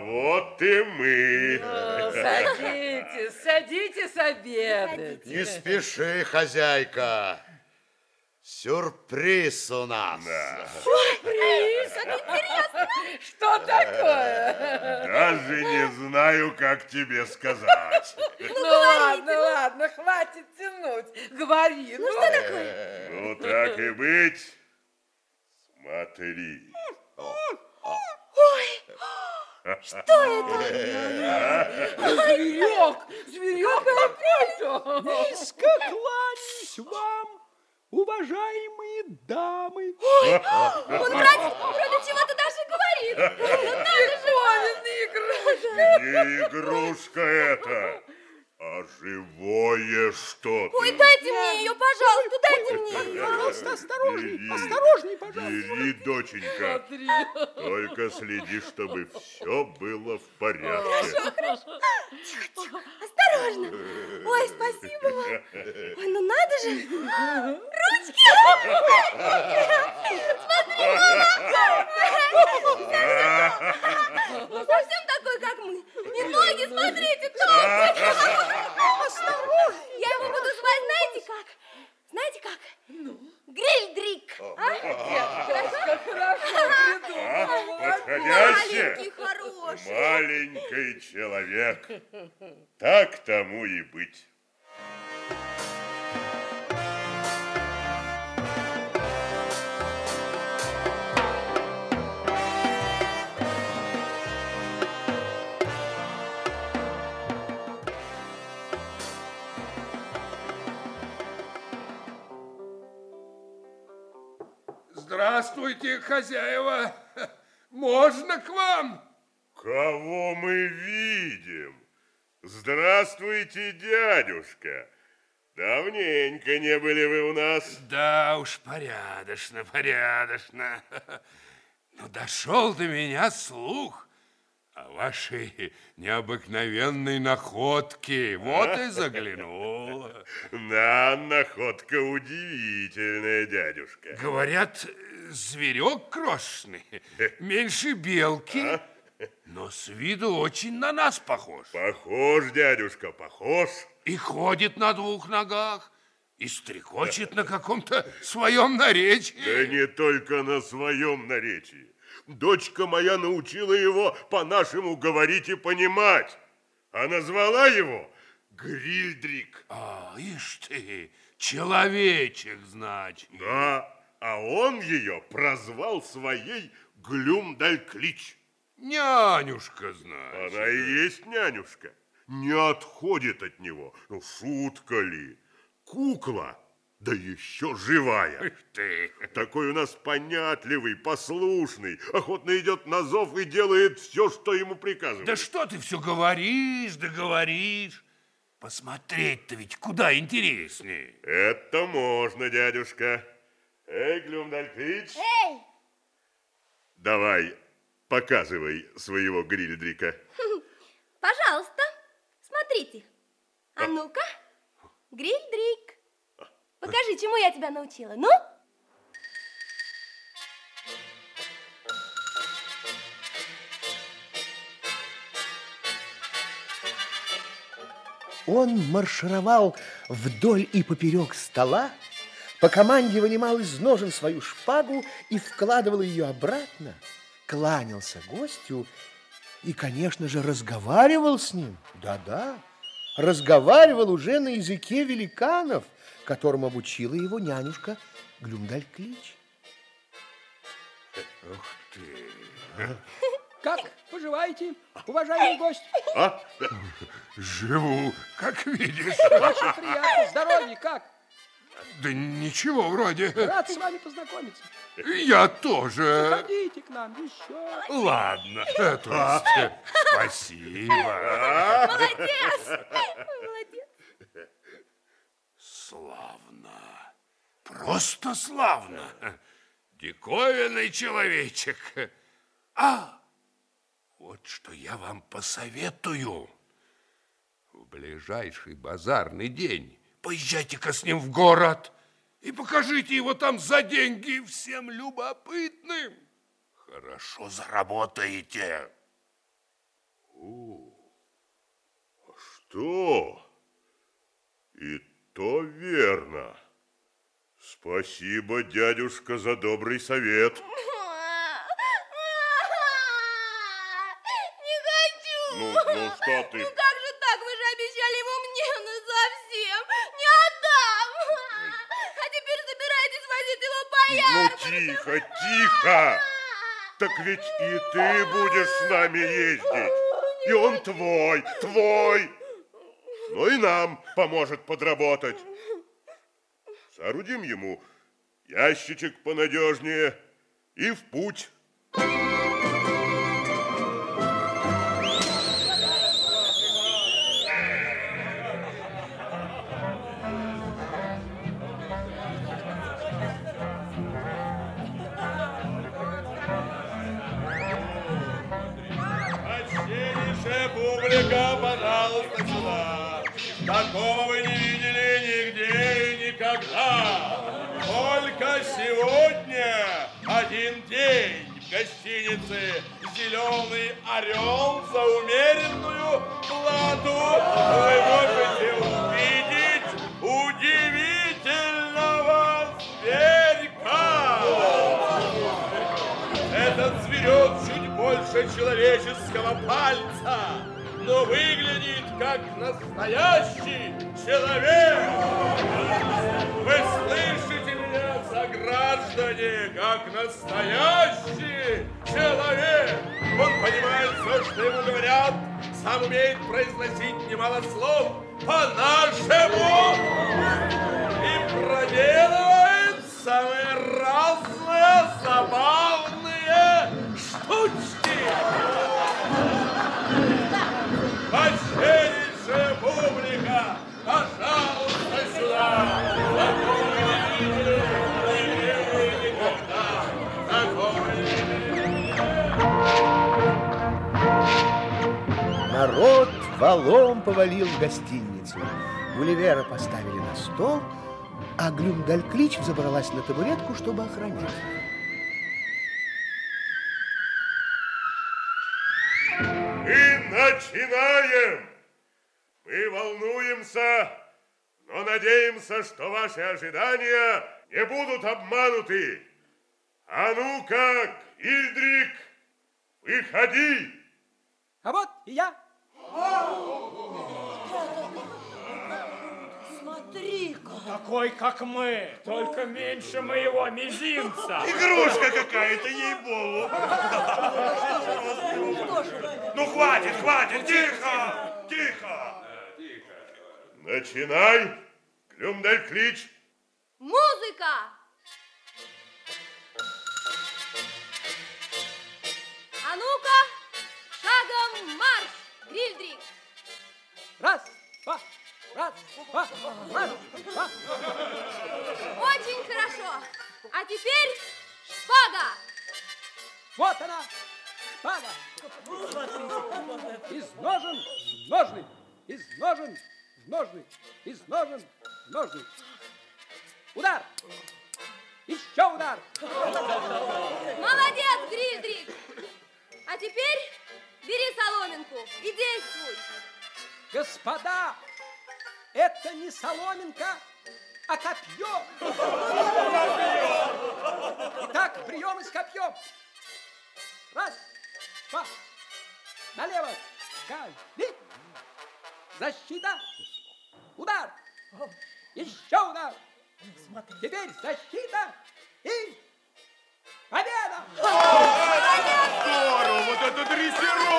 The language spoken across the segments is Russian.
вот и мы. Ну, садитесь, садитесь обедать. Не спеши, хозяйка. Сюрприз у нас. Сюрприз, как интересно. Что такое? Даже не знаю, как тебе сказать. Ну, ладно, ладно, хватит тянуть. Говори. Ну, что такое? Ну, так и быть. Смотри. Ой, что это? Зверек, зверек какой-то. Низко кланяюсь вам, уважаемые дамы. Ой, он вроде, вроде чего-то даже говорит. Ну, надо же. Не игрушка это, а живое что-то. Ой, дайте мне ее, пожалуйста, дайте мне ее. Пожалуйста, осторожней, Бери. осторожней, пожалуйста. Бери, доченька. Смотри. Только следи, чтобы все было в порядке. Осторожно. Ой, спасибо вам. Ой, ну надо же. Ручки. Смотри, совсем такой, как мы. И ноги, смотрите, толстые. Осторожно. Я его буду звать, знаете как? Знаете как? Гриль-дрик. А? Как хорошо придумала. Хороший. Маленький человек. Так тому и быть. Здравствуйте, хозяева. Можно к вам? Кого мы видим? Здравствуйте, дядюшка. Давненько не были вы у нас. Да уж, порядочно, порядочно. Но дошел до меня слух о вашей необыкновенной находке. Вот и заглянул. Да, находка удивительная, дядюшка. Говорят, зверек крошечный, меньше белки, но с виду очень на нас похож. Похож, дядюшка, похож. И ходит на двух ногах, и стрекочет на каком-то своем наречии. Да не только на своем наречии. Дочка моя научила его по-нашему говорить и понимать. А назвала его Грильдрик. А, ишь ты, человечек, значит. Да, а он ее прозвал своей Глюмдальклич. Нянюшка, значит. Она и есть нянюшка. Не отходит от него. Ну, шутка ли? Кукла, да еще живая. Ишь ты. Такой у нас понятливый, послушный, охотно идет на зов и делает все, что ему приказывают. Да что ты все говоришь, да говоришь. Посмотреть-то ведь куда интереснее. Это можно, дядюшка. Эй, Глюмдальклич, Эй, давай, показывай своего грильдрика. пожалуйста, смотрите. А ну-ка, гриль-дрик. Покажи, чему я тебя научила. Ну? Он маршировал вдоль и поперек стола, по команде вынимал из ножен свою шпагу и вкладывал ее обратно, кланялся гостю и, конечно же, разговаривал с ним. Да-да, разговаривал уже на языке великанов, которым обучила его нянюшка Глюмдаль-Клич. Ух ты. Как поживаете, уважаемый гость? А? Живу, как видишь. Очень приятно. Здоровье как? Да ничего вроде. Рад с вами познакомиться. Я тоже. Заходите к нам еще. Ладно, то есть, спасибо. Молодец. Молодец. Славно. Просто славно. Диковинный человечек. А, вот что я вам посоветую. В ближайший базарный день поезжайте-ка с ним в город и покажите его там за деньги всем любопытным. Хорошо заработаете. То и то верно. Спасибо, дядюшка, за добрый совет. Не хочу. Ну, ну что ты? Ну как по Ну, тихо, тихо. Так ведь и ты будешь с нами ездить. И он твой, твой. Ну и нам поможет подработать. Соорудим ему ящичек понадежнее и в путь. Публика, пожалуйста, сюда. Такого вы не видели нигде и никогда. Только сегодня один день в гостинице «Зеленый орел» за умеренную плату вы можете увидеть удивительного зверька. Этот зверек чуть больше человеческого пальца, но выглядит как настоящий человек. Вы слышите меня, сограждане, как настоящий человек. Он понимает все, что ему говорят, сам умеет произносить немало слов по-нашему и проделывает самые разные Народ валом повалил в гостиницу. Гулливера поставили на стол, а Глюмдальклич забралась на табуретку, чтобы охранять. И начинаем. Мы волнуемся, но надеемся, что ваши ожидания не будут обмануты. А ну-ка, Ильдрик, выходи. А вот и я. Смотри-ка. Такой, как мы, только меньше моего мизинца. Игрушка какая-то, ей-богу. Ну, хватит, хватит, тихо, тихо. Начинай, Глюмдальклич. Музыка! А ну-ка, Грильдрик! Раз, два, раз, два, раз, два. Очень хорошо. А теперь шпага. Вот она, шпага. Из ножен в ножны, из ножен в ножны, из ножен в ножны. Удар! Еще удар! Молодец, Грильдрик. А теперь бери соломинку и действуй. Господа, это не соломинка, а копье. Итак, прием с копьем. Раз, два, налево, каждый. Защита, удар, еще удар. Теперь защита и победа. Здорово, вот это дрессировка.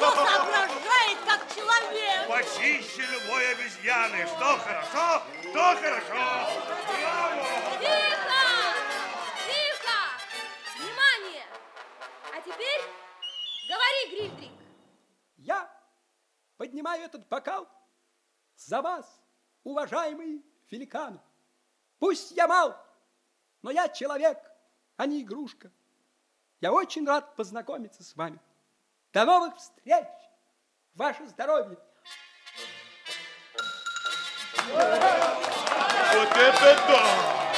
Соображает, как человек. Почище любой обезьяны. Что хорошо, то хорошо. Браво! Тихо! Тихо! Внимание! А теперь говори, Грильдрик. Я поднимаю этот бокал за вас, уважаемые великаны. Пусть я мал, но я человек, а не игрушка. Я очень рад познакомиться с вами. До новых встреч! Ваше здоровье! Вот это да!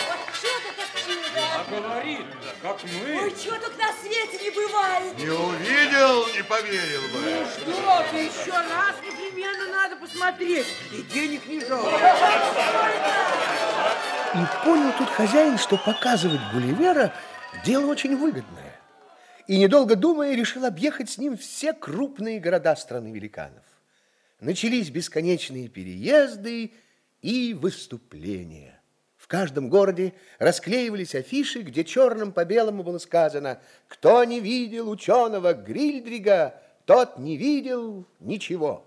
Вот чудо так чудо. А говорит, как мы. Ой, чего только на свете не бывает. Не увидел, не поверил бы. Что ты, еще раз непременно надо посмотреть. И денег не жалко. И понял тут хозяин, что показывать Гулливера дело очень выгодное. И, недолго думая, решил объехать с ним все крупные города страны великанов. Начались бесконечные переезды и выступления. В каждом городе расклеивались афиши, где черным по белому было сказано «Кто не видел ученого Грильдрига, тот не видел ничего».